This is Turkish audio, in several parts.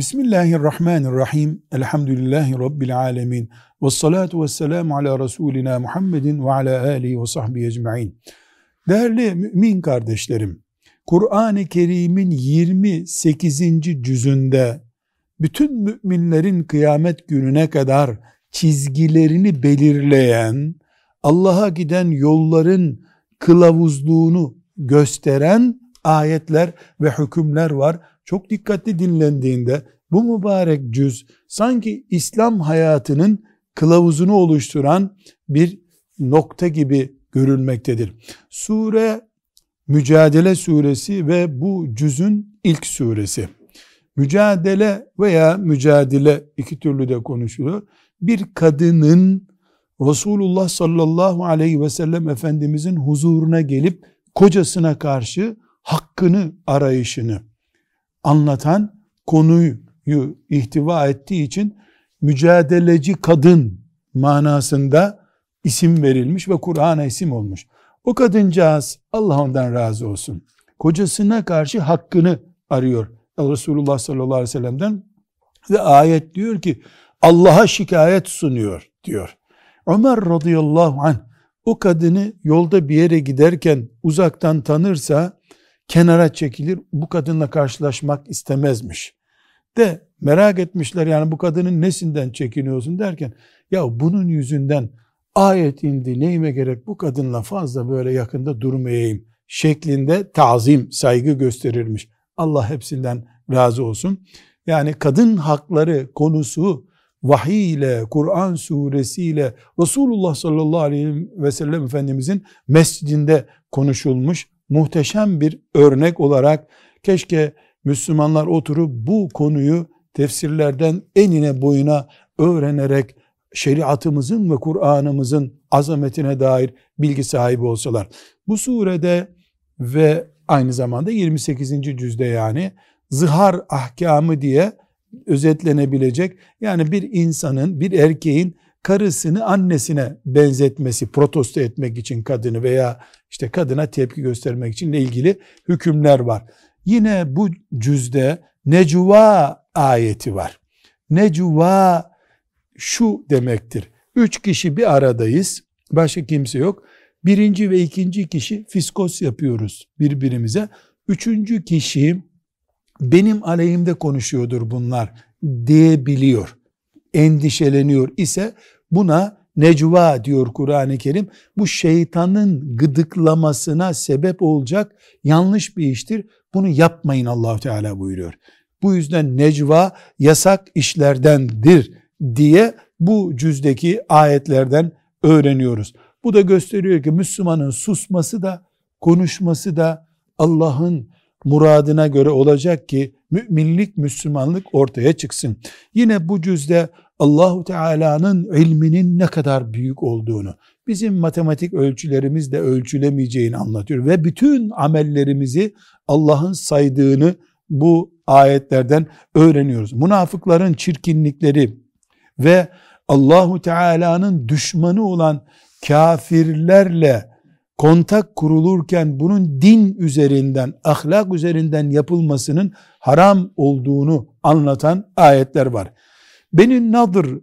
Bismillahirrahmanirrahim. Elhamdülillahi Rabbil alemin. Ve salatu ve selamu ala Resulina Muhammedin ve ala alihi ve sahbihi ecma'in. Değerli mümin kardeşlerim, Kur'an-ı Kerim'in 28. cüzünde bütün müminlerin kıyamet gününe kadar çizgilerini belirleyen, Allah'a giden yolların kılavuzluğunu gösteren ayetler ve hükümler var. Çok dikkatli dinlendiğinde bu mübarek cüz sanki İslam hayatının kılavuzunu oluşturan bir nokta gibi görülmektedir. Sure Mücadele suresi ve bu cüzün ilk suresi. Mücadele veya mücadele iki türlü de konuşuluyor. Bir kadının Resulullah sallallahu aleyhi ve sellem Efendimizin huzuruna gelip kocasına karşı hakkını arayışını anlatan konuyu ihtiva ettiği için mücadeleci kadın manasında isim verilmiş ve Kur'an'a isim olmuş. O kadıncağız Allah ondan razı olsun. Kocasına karşı hakkını arıyor. Resulullah sallallahu aleyhi ve sellem'den ve ayet diyor ki Allah'a şikayet sunuyor diyor. Ömer radıyallahu anh o kadını yolda bir yere giderken uzaktan tanırsa kenara çekilir bu kadınla karşılaşmak istemezmiş. De merak etmişler yani bu kadının nesinden çekiniyorsun derken ya bunun yüzünden ayet indi neyime gerek bu kadınla fazla böyle yakında durmayayım şeklinde tazim, saygı gösterirmiş. Allah hepsinden razı olsun. Yani kadın hakları konusu vahiy ile, Kur'an suresiyle Resulullah sallallahu aleyhi ve sellem Efendimizin mescidinde konuşulmuş muhteşem bir örnek olarak keşke Müslümanlar oturup bu konuyu tefsirlerden enine boyuna öğrenerek şeriatımızın ve Kur'an'ımızın azametine dair bilgi sahibi olsalar. Bu surede ve aynı zamanda 28. cüzde yani zihar ahkamı diye özetlenebilecek yani bir insanın bir erkeğin karısını annesine benzetmesi, protesto etmek için kadını veya işte kadına tepki göstermek için ilgili hükümler var. Yine bu cüzde Necva ayeti var. Necva şu demektir. Üç kişi bir aradayız. Başka kimse yok. Birinci ve ikinci kişi fiskos yapıyoruz birbirimize. Üçüncü kişi benim aleyhimde konuşuyordur bunlar diyebiliyor. Endişeleniyor ise buna necva diyor Kur'an-ı Kerim. Bu şeytanın gıdıklamasına sebep olacak yanlış bir iştir. Bunu yapmayın allah Teala buyuruyor. Bu yüzden necva yasak işlerdendir diye bu cüzdeki ayetlerden öğreniyoruz. Bu da gösteriyor ki Müslümanın susması da konuşması da Allah'ın muradına göre olacak ki müminlik, Müslümanlık ortaya çıksın. Yine bu cüzde Allahu Teala'nın ilminin ne kadar büyük olduğunu, bizim matematik ölçülerimizle ölçülemeyeceğini anlatıyor ve bütün amellerimizi Allah'ın saydığını bu ayetlerden öğreniyoruz. Münafıkların çirkinlikleri ve Allahu Teala'nın düşmanı olan kafirlerle kontak kurulurken bunun din üzerinden, ahlak üzerinden yapılmasının haram olduğunu anlatan ayetler var. Benim Nadır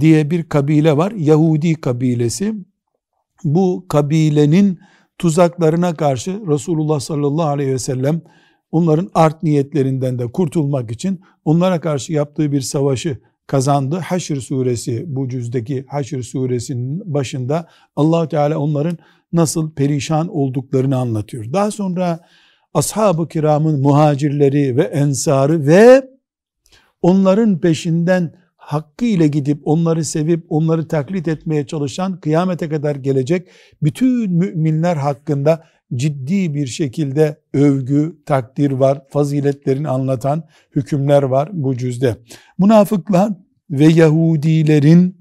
diye bir kabile var, Yahudi kabilesi. Bu kabilenin tuzaklarına karşı Resulullah sallallahu aleyhi ve sellem onların art niyetlerinden de kurtulmak için onlara karşı yaptığı bir savaşı kazandı. Haşr suresi bu cüzdeki Haşr suresinin başında allah Teala onların nasıl perişan olduklarını anlatıyor. Daha sonra ashab-ı kiramın muhacirleri ve ensarı ve onların peşinden hakkı ile gidip onları sevip onları taklit etmeye çalışan kıyamete kadar gelecek bütün müminler hakkında ciddi bir şekilde övgü, takdir var, faziletlerini anlatan hükümler var bu cüzde. Münafıklar ve Yahudilerin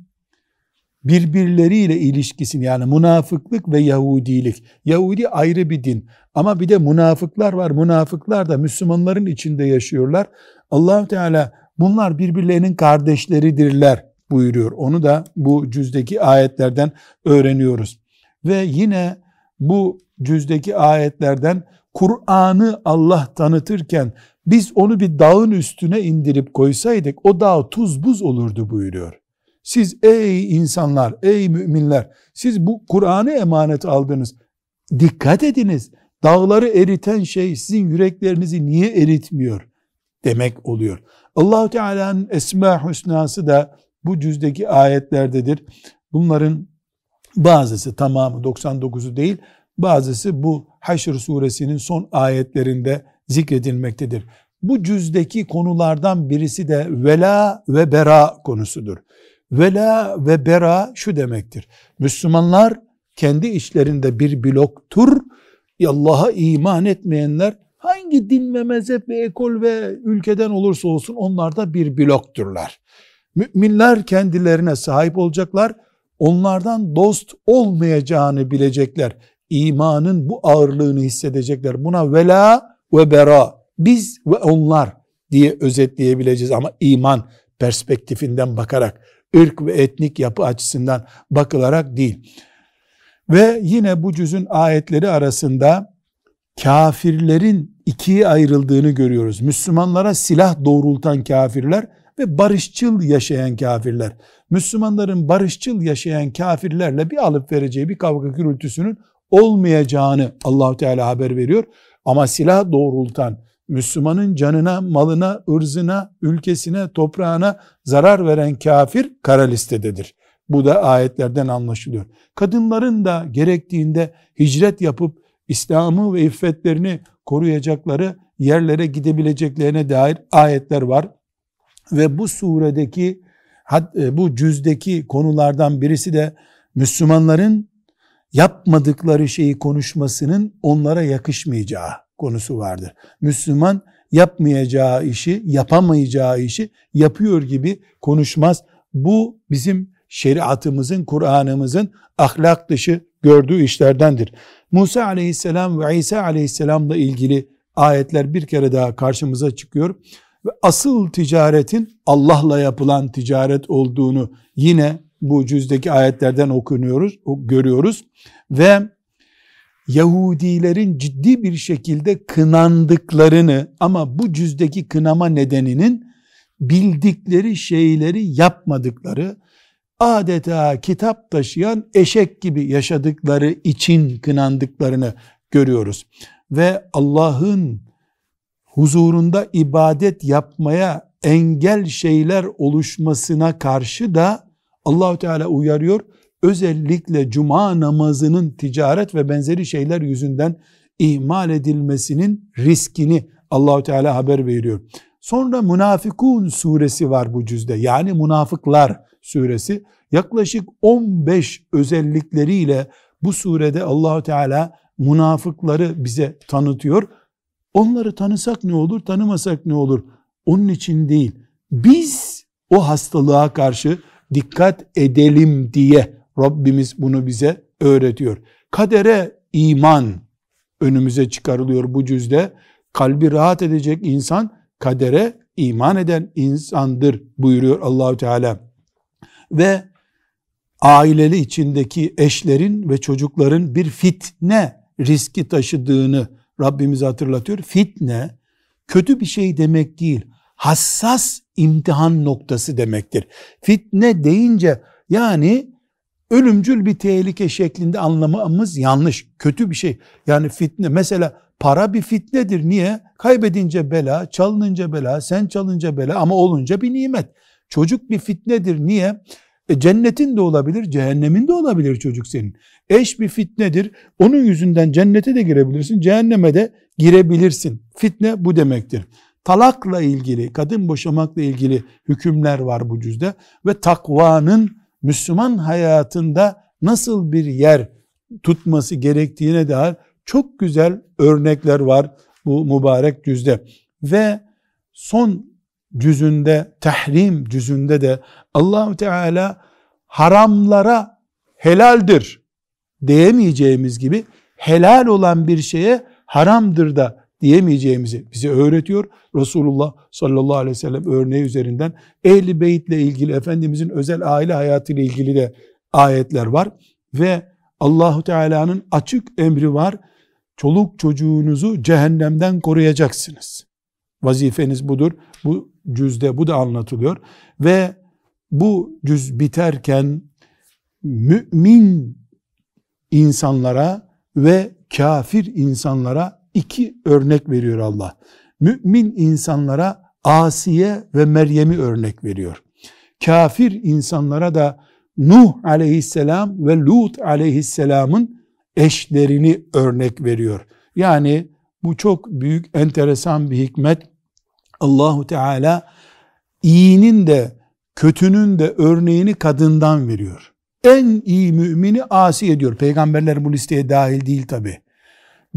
birbirleriyle ilişkisini yani münafıklık ve Yahudilik. Yahudi ayrı bir din ama bir de münafıklar var. Münafıklar da Müslümanların içinde yaşıyorlar. allah Teala bunlar birbirlerinin kardeşleridirler buyuruyor. Onu da bu cüzdeki ayetlerden öğreniyoruz. Ve yine bu cüzdeki ayetlerden Kur'an'ı Allah tanıtırken biz onu bir dağın üstüne indirip koysaydık o dağ tuz buz olurdu buyuruyor. Siz ey insanlar, ey müminler, siz bu Kur'an'ı emanet aldınız. Dikkat ediniz. Dağları eriten şey sizin yüreklerinizi niye eritmiyor demek oluyor. Allahu Teala'nın Esma Hüsnası da bu cüzdeki ayetlerdedir. Bunların bazısı tamamı 99'u değil, bazısı bu Haşr suresinin son ayetlerinde zikredilmektedir. Bu cüzdeki konulardan birisi de vela ve bera konusudur. Vela ve bera şu demektir. Müslümanlar kendi işlerinde bir bloktur. Allah'a iman etmeyenler hangi din ve mezhep ve ekol ve ülkeden olursa olsun onlar da bir blokturlar. Müminler kendilerine sahip olacaklar. Onlardan dost olmayacağını bilecekler. İmanın bu ağırlığını hissedecekler. Buna vela ve bera biz ve onlar diye özetleyebileceğiz ama iman perspektifinden bakarak ırk ve etnik yapı açısından bakılarak değil. Ve yine bu cüzün ayetleri arasında kafirlerin ikiye ayrıldığını görüyoruz. Müslümanlara silah doğrultan kafirler ve barışçıl yaşayan kafirler. Müslümanların barışçıl yaşayan kafirlerle bir alıp vereceği bir kavga gürültüsünün olmayacağını Allahu Teala haber veriyor. Ama silah doğrultan, Müslümanın canına, malına, ırzına, ülkesine, toprağına zarar veren kafir kara listededir. Bu da ayetlerden anlaşılıyor. Kadınların da gerektiğinde hicret yapıp İslam'ı ve iffetlerini koruyacakları yerlere gidebileceklerine dair ayetler var. Ve bu suredeki e, bu cüzdeki konulardan birisi de Müslümanların yapmadıkları şeyi konuşmasının onlara yakışmayacağı konusu vardır. Müslüman yapmayacağı işi, yapamayacağı işi yapıyor gibi konuşmaz. Bu bizim şeriatımızın, Kur'an'ımızın ahlak dışı gördüğü işlerdendir. Musa aleyhisselam ve İsa aleyhisselamla ilgili ayetler bir kere daha karşımıza çıkıyor. Ve asıl ticaretin Allah'la yapılan ticaret olduğunu yine bu cüzdeki ayetlerden okunuyoruz, görüyoruz. Ve Yahudilerin ciddi bir şekilde kınandıklarını ama bu cüzdeki kınama nedeninin bildikleri şeyleri yapmadıkları, adeta kitap taşıyan eşek gibi yaşadıkları için kınandıklarını görüyoruz. Ve Allah'ın huzurunda ibadet yapmaya engel şeyler oluşmasına karşı da Allahu Teala uyarıyor. Özellikle cuma namazının ticaret ve benzeri şeyler yüzünden ihmal edilmesinin riskini Allahu Teala haber veriyor. Sonra Münafıkun suresi var bu cüzde. Yani münafıklar suresi yaklaşık 15 özellikleriyle bu surede Allahu Teala münafıkları bize tanıtıyor. Onları tanısak ne olur, tanımasak ne olur? Onun için değil. Biz o hastalığa karşı dikkat edelim diye Rabbimiz bunu bize öğretiyor. Kadere iman önümüze çıkarılıyor bu cüzde. Kalbi rahat edecek insan kadere iman eden insandır buyuruyor Allahü Teala. Ve aileli içindeki eşlerin ve çocukların bir fitne riski taşıdığını Rabbimiz hatırlatıyor. Fitne kötü bir şey demek değil. Hassas imtihan noktası demektir. Fitne deyince yani ölümcül bir tehlike şeklinde anlamamız yanlış. Kötü bir şey. Yani fitne mesela para bir fitnedir. Niye? Kaybedince bela, çalınınca bela, sen çalınca bela ama olunca bir nimet. Çocuk bir fitnedir. Niye? E, cennetin de olabilir, cehennemin de olabilir çocuk senin. Eş bir fitnedir. Onun yüzünden cennete de girebilirsin, cehenneme de girebilirsin. Fitne bu demektir. Talakla ilgili, kadın boşamakla ilgili hükümler var bu cüzde ve takvanın Müslüman hayatında nasıl bir yer tutması gerektiğine dair çok güzel örnekler var bu mübarek cüzde. Ve son cüzünde, tahrim cüzünde de Allahu Teala haramlara helaldir diyemeyeceğimiz gibi helal olan bir şeye haramdır da diyemeyeceğimizi bize öğretiyor. Resulullah sallallahu aleyhi ve sellem örneği üzerinden ehli beytle ilgili Efendimizin özel aile hayatı ile ilgili de ayetler var ve Allahu Teala'nın açık emri var. çoluk çocuğunuzu cehennemden koruyacaksınız. Vazifeniz budur. Bu cüzde bu da anlatılıyor. Ve bu cüz biterken mümin insanlara ve kafir insanlara iki örnek veriyor Allah. Mümin insanlara Asiye ve Meryem'i örnek veriyor. Kafir insanlara da Nuh aleyhisselam ve Lut aleyhisselamın eşlerini örnek veriyor. Yani bu çok büyük enteresan bir hikmet. Allahu Teala iyinin de kötünün de örneğini kadından veriyor. En iyi mümini asi ediyor. Peygamberler bu listeye dahil değil tabi.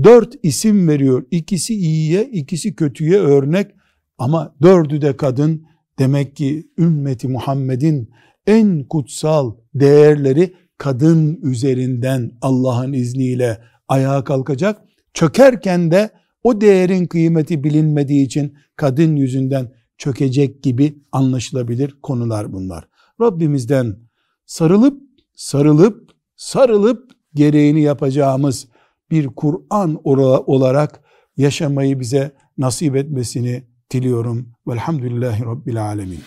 Dört isim veriyor. İkisi iyiye, ikisi kötüye örnek. Ama dördü de kadın. Demek ki ümmeti Muhammed'in en kutsal değerleri kadın üzerinden Allah'ın izniyle ayağa kalkacak. Çökerken de o değerin kıymeti bilinmediği için kadın yüzünden çökecek gibi anlaşılabilir konular bunlar. Rabbimizden sarılıp sarılıp sarılıp gereğini yapacağımız bir Kur'an olarak yaşamayı bize nasip etmesini diliyorum. Velhamdülillahi Rabbil Alemin.